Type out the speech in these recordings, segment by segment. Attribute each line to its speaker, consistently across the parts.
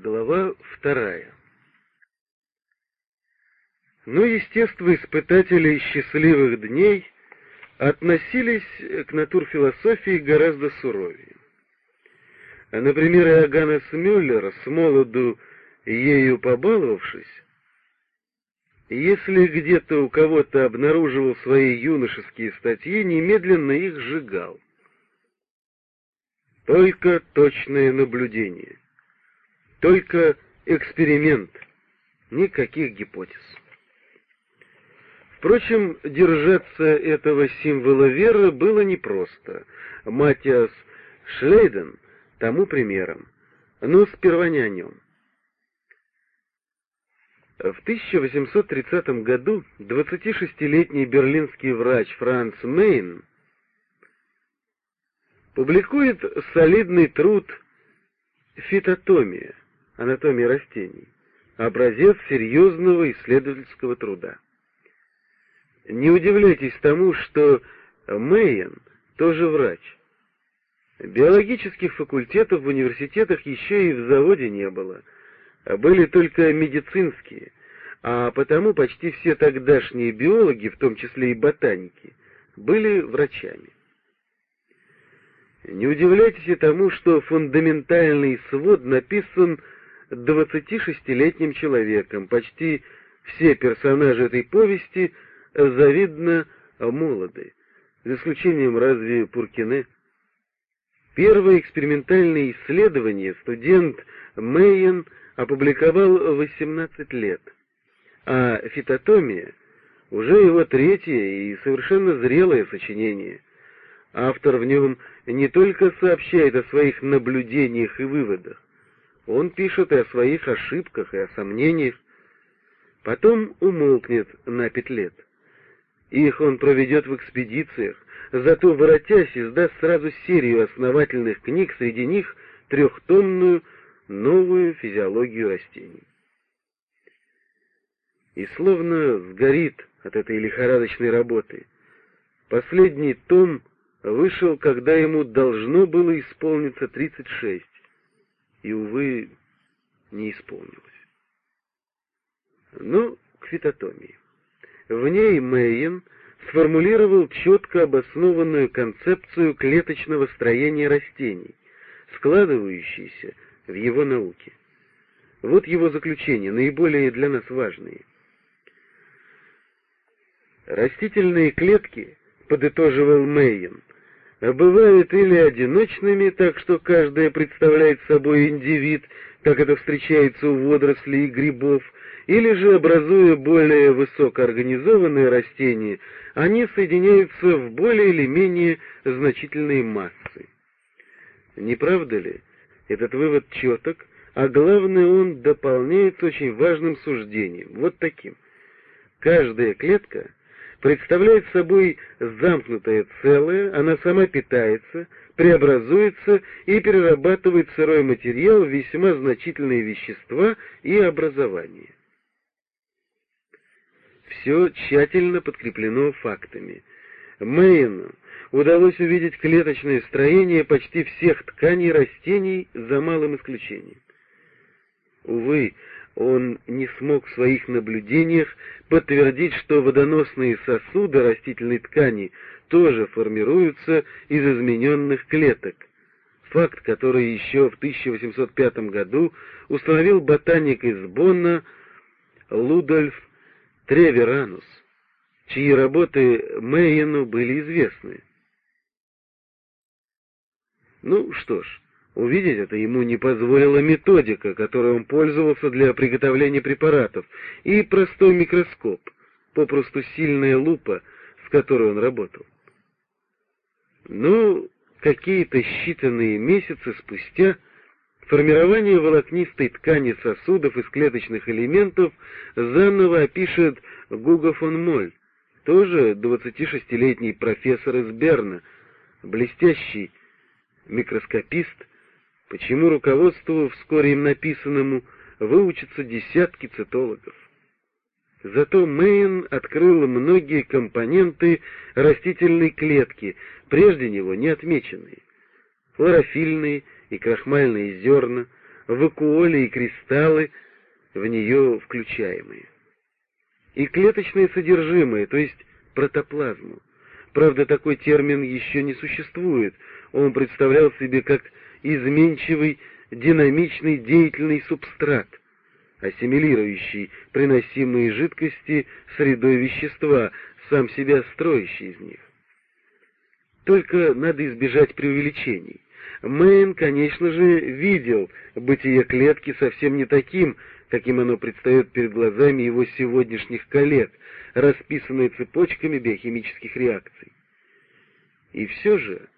Speaker 1: Глава вторая. Но естествоиспытатели счастливых дней относились к натурфилософии гораздо суровее. Например, Иоганнес Мюллер, с молоду ею побаловавшись, если где-то у кого-то обнаруживал свои юношеские статьи, немедленно их сжигал. Только точное наблюдение. Только эксперимент. Никаких гипотез. Впрочем, держаться этого символа веры было непросто. Матиас Шлейден тому примером. Но сперва не о нем. В 1830 году 26-летний берлинский врач Франц Мейн публикует солидный труд «Фитотомия» анатомии растений, образец серьезного исследовательского труда. Не удивляйтесь тому, что Мейен тоже врач. Биологических факультетов в университетах еще и в заводе не было, были только медицинские, а потому почти все тогдашние биологи, в том числе и ботаники, были врачами. Не удивляйтесь и тому, что фундаментальный свод написан 26-летним человеком. Почти все персонажи этой повести завидно молоды, за исключением разве Пуркине. Первое экспериментальное исследование студент Мейен опубликовал в 18 лет, а «Фитотомия» уже его третье и совершенно зрелое сочинение. Автор в нем не только сообщает о своих наблюдениях и выводах, он пишет и о своих ошибках, и о сомнениях. Потом умолкнет на пять лет. Их он проведет в экспедициях, зато, воротясь, издаст сразу серию основательных книг, среди них трехтомную новую физиологию растений. И словно сгорит от этой лихорадочной работы. Последний том вышел, когда ему должно было исполниться 36 и, увы, не исполнилось. Ну, к фитотомии. В ней Мейен сформулировал четко обоснованную концепцию клеточного строения растений, складывающейся в его науке. Вот его заключения, наиболее для нас важные. Растительные клетки, подытоживал Мейен, бывают или одиночными, так что каждая представляет собой индивид, как это встречается у водорослей и грибов, или же, образуя более высокоорганизованные растения, они соединяются в более или менее значительные массы. Не правда ли? Этот вывод четок, а главное, он дополняется очень важным суждением, вот таким. Каждая клетка — представляет собой замкнутое целое, она сама питается, преобразуется и перерабатывает сырой материал в весьма значительные вещества и образования. Все тщательно подкреплено фактами. Мейну удалось увидеть клеточное строение почти всех тканей растений за малым исключением. Увы, он не смог в своих наблюдениях подтвердить, что водоносные сосуды растительной ткани тоже формируются из измененных клеток. Факт, который еще в 1805 году установил ботаник из Бонна Лудольф Треверанус, чьи работы Мейену были известны. Ну что ж, Увидеть это ему не позволила методика, которой он пользовался для приготовления препаратов, и простой микроскоп, попросту сильная лупа, с которой он работал. Ну, какие-то считанные месяцы спустя формирование волокнистой ткани сосудов из клеточных элементов заново опишет Гуго фон Моль, тоже 26-летний профессор из Берна, блестящий микроскопист, почему руководству вскоре им написанному выучатся десятки цитологов. Зато Мейн открыл многие компоненты растительной клетки, прежде него не отмеченные. Хлорофильные и крахмальные зерна, вакуоли и кристаллы, в нее включаемые. И клеточное содержимое, то есть протоплазму. Правда, такой термин еще не существует. Он представлял себе как изменчивый, динамичный, деятельный субстрат, ассимилирующий приносимые жидкости средой вещества, сам себя строящий из них. Только надо избежать преувеличений. Мэйн, конечно же, видел бытие клетки совсем не таким, каким оно предстает перед глазами его сегодняшних коллег, расписанное цепочками биохимических реакций. И все же,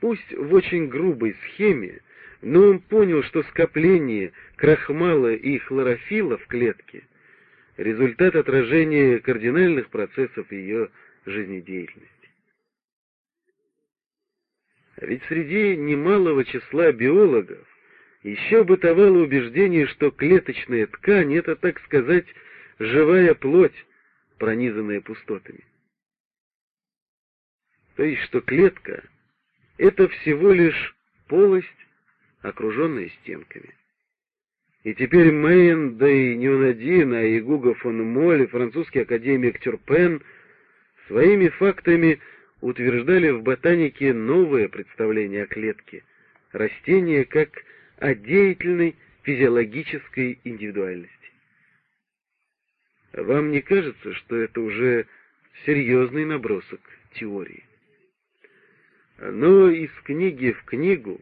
Speaker 1: пусть в очень грубой схеме, но он понял, что скопление крахмала и хлорофила в клетке — результат отражения кардинальных процессов ее жизнедеятельности. А ведь среди немалого числа биологов еще бытовало убеждение, что клеточная ткань — это, так сказать, живая плоть, пронизанная пустотами. То есть, что клетка — это всего лишь полость, окруженная стенками. И теперь Мейн, да и не он один, а и Гуго фон Моль, французский академик Тюрпен своими фактами утверждали в ботанике новое представление о клетке, растение как о деятельной физиологической индивидуальности. Вам не кажется, что это уже серьезный набросок теории? Но из книги в книгу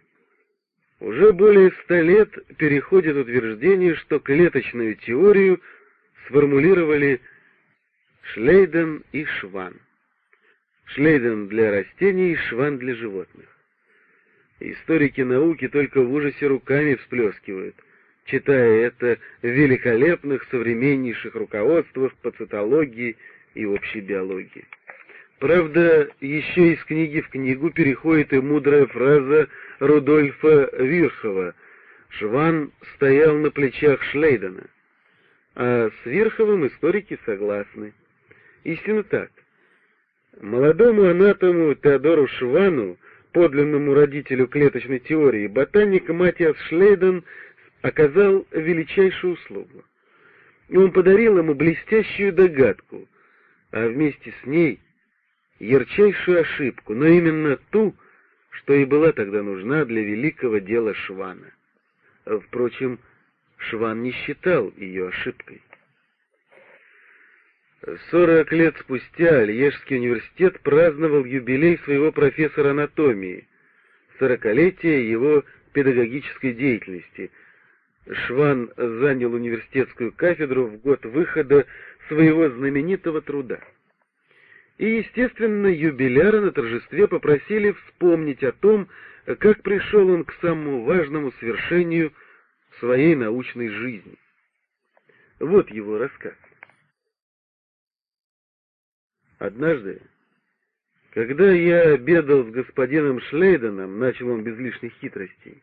Speaker 1: уже более ста лет переходит утверждение, что клеточную теорию сформулировали Шлейден и Шван. Шлейден для растений, Шван для животных. Историки науки только в ужасе руками всплескивают, читая это в великолепных современнейших руководствах по цитологии и общей биологии. Правда, еще из книги в книгу переходит и мудрая фраза Рудольфа Вирхова «Шван стоял на плечах Шлейдена». А с Вирховым историки согласны. Истинно так. Молодому анатому Теодору Швану, подлинному родителю клеточной теории, ботаник Матиас Шлейден оказал величайшую услугу. И он подарил ему блестящую догадку, а вместе с ней ярчайшую ошибку, но именно ту, что и была тогда нужна для великого дела Швана. Впрочем, Шван не считал ее ошибкой. Сорок лет спустя Льежский университет праздновал юбилей своего профессора анатомии, сорокалетие его педагогической деятельности. Шван занял университетскую кафедру в год выхода своего знаменитого труда. И, естественно, юбиляра на торжестве попросили вспомнить о том, как пришел он к самому важному свершению своей научной жизни. Вот его рассказ. Однажды, когда я обедал с господином Шлейденом, начал он без лишних хитростей,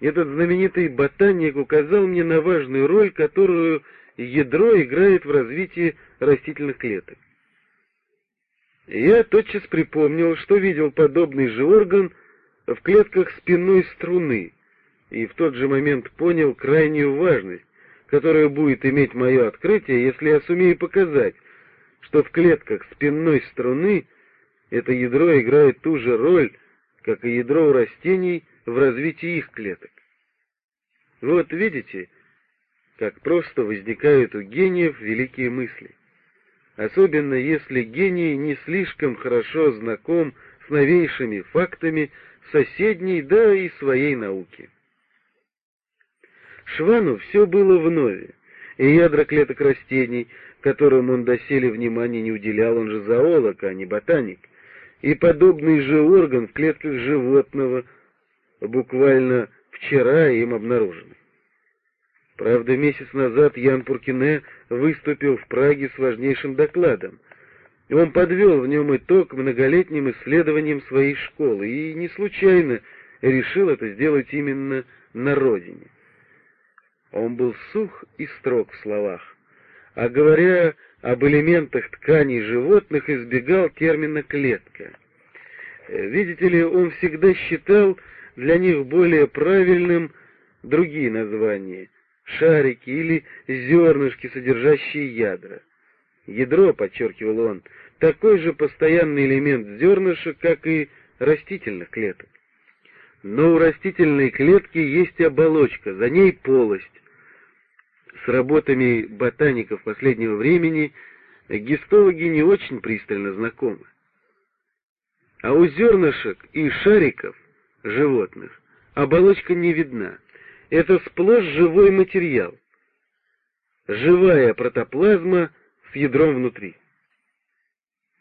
Speaker 1: этот знаменитый ботаник указал мне на важную роль, которую ядро играет в развитии растительных клеток. Я тотчас припомнил, что видел подобный же орган в клетках спинной струны, и в тот же момент понял крайнюю важность, которую будет иметь мое открытие, если я сумею показать, что в клетках спинной струны это ядро играет ту же роль, как и ядро у растений в развитии их клеток. Вот видите, как просто возникают у гениев великие мысли. Особенно если гений не слишком хорошо знаком с новейшими фактами соседней, да и своей науки. Швану все было вновь, и ядра клеток растений, которым он доселе внимания не уделял, он же зоолог, а не ботаник, и подобный же орган в клетках животного, буквально вчера им обнаруженный. Правда, месяц назад Ян Пуркине выступил в Праге с важнейшим докладом. Он подвел в нем итог многолетним исследованиям своей школы и не случайно решил это сделать именно на родине. Он был сух и строг в словах а говоря об элементах тканей животных, избегал термина «клетка». Видите ли, он всегда считал для них более правильным другие названия — шарики или зернышки, содержащие ядра. Ядро, подчеркивал он, такой же постоянный элемент зернышек, как и растительных клеток. Но у растительной клетки есть оболочка, за ней полость. С работами ботаников последнего времени гистологи не очень пристально знакомы. А у зернышек и шариков животных оболочка не видна. Это сплошь живой материал. Живая протоплазма с ядром внутри.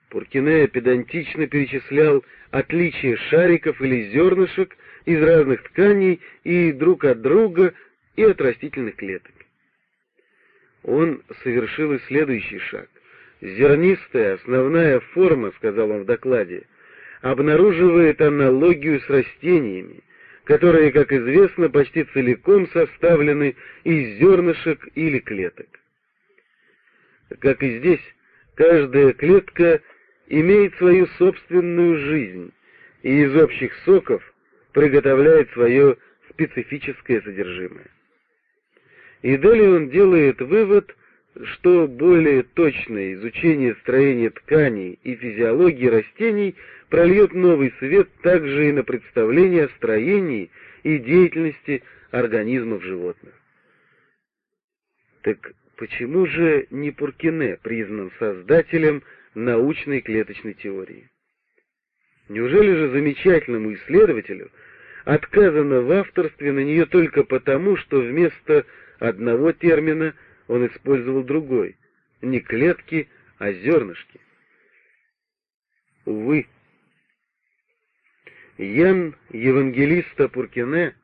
Speaker 1: Пуркине педантично перечислял отличия шариков или зернышек из разных тканей и друг от друга, и от растительных клеток. Он совершил и следующий шаг. Зернистая основная форма, сказал он в докладе, обнаруживает аналогию с растениями, которые, как известно, почти целиком составлены из зернышек или клеток. Как и здесь, каждая клетка имеет свою собственную жизнь и из общих соков приготовляет свое специфическое содержимое. И далее он делает вывод, что более точное изучение строения тканей и физиологии растений прольет новый свет также и на представление о строении и деятельности организмов животных. Так почему же не Пуркине признан создателем научной клеточной теории? Неужели же замечательному исследователю отказано в авторстве на нее только потому, что вместо одного термина он использовал другой, не клетки, а зернышки? Увы, Ян Евангелиста Пуркине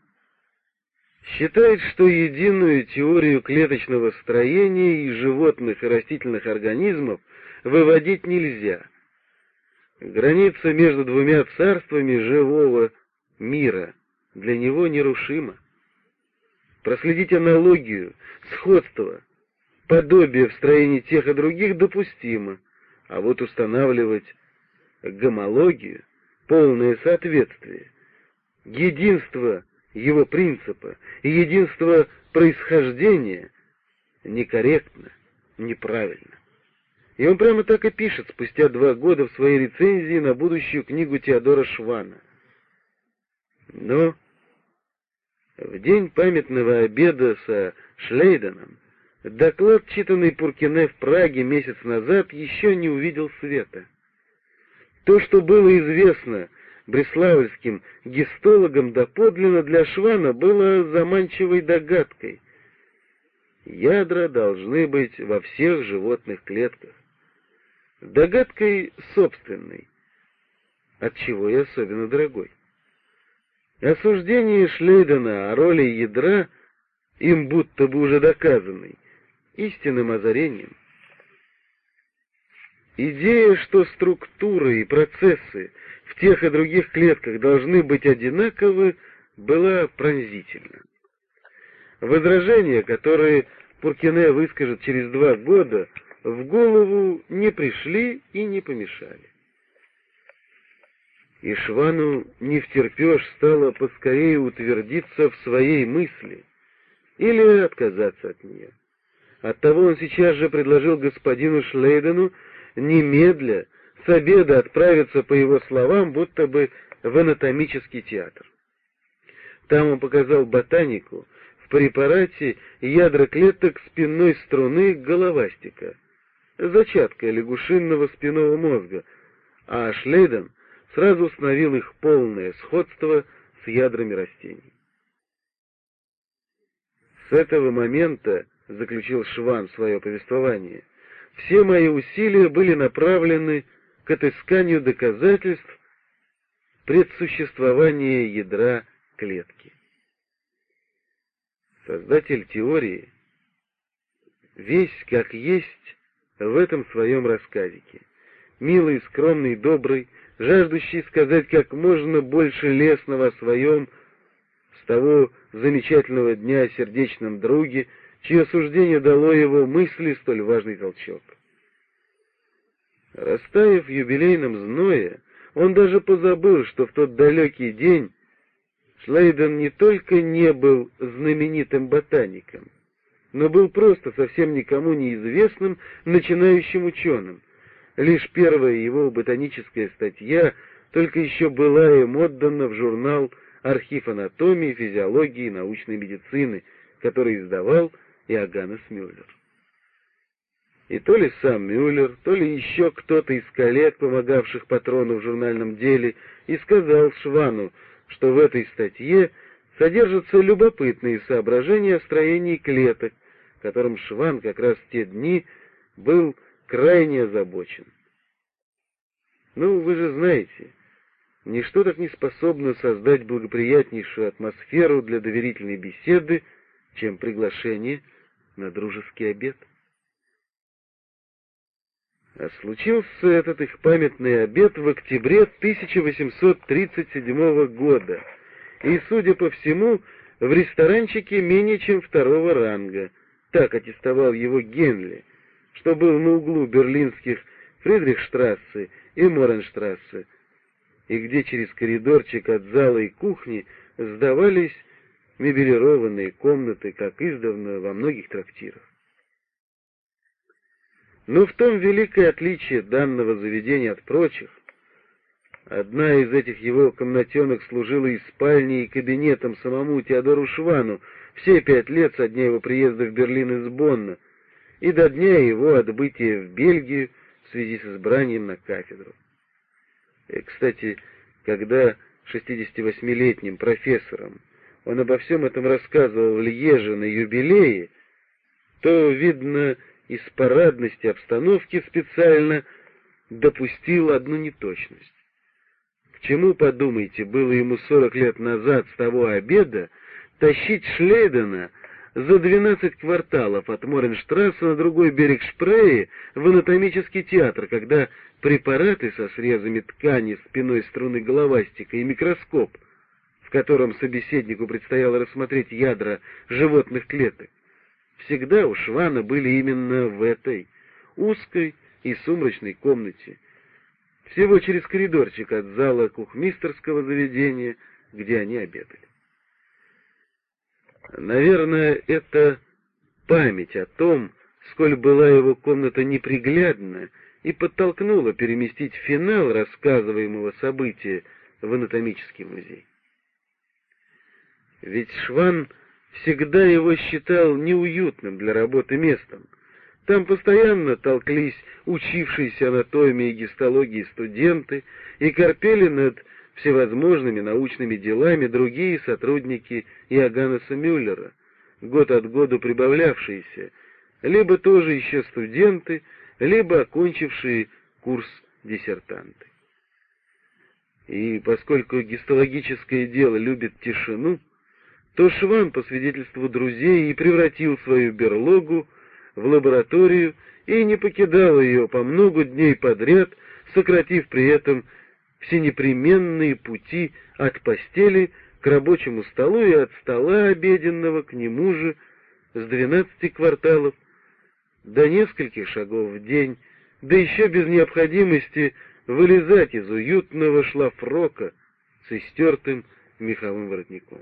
Speaker 1: считает, что единую теорию клеточного строения и животных и растительных организмов выводить нельзя. Граница между двумя царствами живого мира для него нерушима. Проследить аналогию, сходство, подобие в строении тех и других допустимо, а вот устанавливать гомологию, полное соответствие, единство его принципа и единство происхождения некорректно, неправильно. И он прямо так и пишет спустя два года в своей рецензии на будущую книгу Теодора Швана. Но в день памятного обеда со Шлейденом доклад, читанный Пуркине в Праге месяц назад, еще не увидел света. То, что было известно бреславским гистологам доподлинно для Швана, было заманчивой догадкой. Ядра должны быть во всех животных клетках. Догадкой собственной, от чего и особенно дорогой. Осуждение Шлейдена о роли ядра, им будто бы уже доказанной, истинным озарением. Идея, что структуры и процессы в тех и других клетках должны быть одинаковы, была пронзительна. Возражения, которые Пуркине выскажет через два года, в голову не пришли и не помешали. И Швану не втерпешь стало поскорее утвердиться в своей мысли или отказаться от нее. Оттого он сейчас же предложил господину Шлейдену немедля с обеда отправиться, по его словам, будто бы в анатомический театр. Там он показал ботанику в препарате ядра клеток спинной струны головастика, зачатка лягушинного спинного мозга, а Шлейден сразу установил их полное сходство с ядрами растений. С этого момента, заключил Шван свое повествование, все мои усилия были направлены к отысканию доказательств предсуществования ядра клетки. Создатель теории весь как есть в этом своем рассказике. Милый, скромный, добрый, жаждущий сказать как можно больше лесного о своем, с того замечательного дня о сердечном друге, чье суждение дало его мысли столь важный толчок. Растаяв в юбилейном зное, он даже позабыл, что в тот далекий день Шлейден не только не был знаменитым ботаником, но был просто совсем никому неизвестным начинающим ученым. Лишь первая его ботаническая статья только еще была им отдана в журнал «Архив анатомии, физиологии и научной медицины», который издавал Иоганнес Мюллер. И то ли сам Мюллер, то ли еще кто-то из коллег, помогавших патрону в журнальном деле, и сказал Швану, что в этой статье содержатся любопытные соображения о строении клеток, которым Шван как раз в те дни был крайне озабочен. Ну, вы же знаете, ничто так не способно создать благоприятнейшую атмосферу для доверительной беседы, чем приглашение на дружеский обед. А случился этот их памятный обед в октябре 1837 года, и, судя по всему, в ресторанчике менее чем второго ранга. Так аттестовал его Генли, что был на углу берлинских Фридрихштрассе и Моренштрассе, и где через коридорчик от зала и кухни сдавались мебелированные комнаты, как издавна во многих трактирах. Но в том великое отличие данного заведения от прочих. Одна из этих его комнатенок служила и спальней, и кабинетом самому Теодору Швану все пять лет со дня его приезда в Берлин из Бонна и до дня его отбытия в Бельгию в связи с избранием на кафедру. И, кстати, когда 68-летним профессором он обо всем этом рассказывал в Льеже на юбилее, то, видно, из парадности обстановки специально допустил одну неточность. К чему, подумайте, было ему сорок лет назад с того обеда тащить Шлейдена за двенадцать кварталов от Моренштрасса на другой берег Шпрее в анатомический театр, когда препараты со срезами ткани, спиной струны головастика и микроскоп, в котором собеседнику предстояло рассмотреть ядра животных клеток, всегда у Швана были именно в этой узкой и сумрачной комнате, всего через коридорчик от зала кухмистерского заведения, где они обедали. Наверное, это память о том, сколь была его комната неприглядна, и подтолкнула переместить финал рассказываемого события в анатомический музей. Ведь Шван всегда его считал неуютным для работы местом. Там постоянно толклись учившиеся анатомии и гистологии студенты и корпели над всевозможными научными делами другие сотрудники Иоганнеса Мюллера, год от года прибавлявшиеся, либо тоже еще студенты, либо окончившие курс диссертанты. И поскольку гистологическое дело любит тишину, то Шван, по свидетельству друзей, и превратил свою берлогу в лабораторию и не покидал ее по много дней подряд, сократив при этом все непременные пути от постели к рабочему столу и от стола обеденного к нему же с двенадцати кварталов до нескольких шагов в день, да еще без необходимости вылезать из уютного шлафрока с истертым меховым воротником.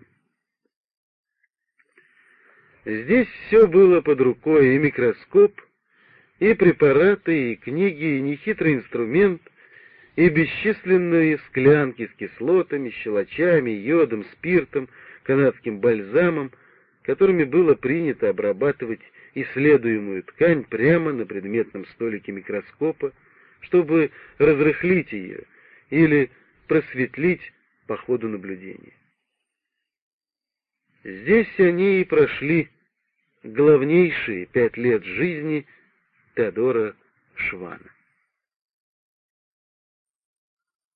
Speaker 1: Здесь все было под рукой, и микроскоп, и препараты, и книги, и нехитрый инструмент, и бесчисленные склянки с кислотами, щелочами, йодом, спиртом, канадским бальзамом, которыми было принято обрабатывать исследуемую ткань прямо на предметном столике микроскопа, чтобы разрыхлить ее или просветлить по ходу наблюдения. Здесь они и прошли главнейшие пять лет жизни Теодора Швана.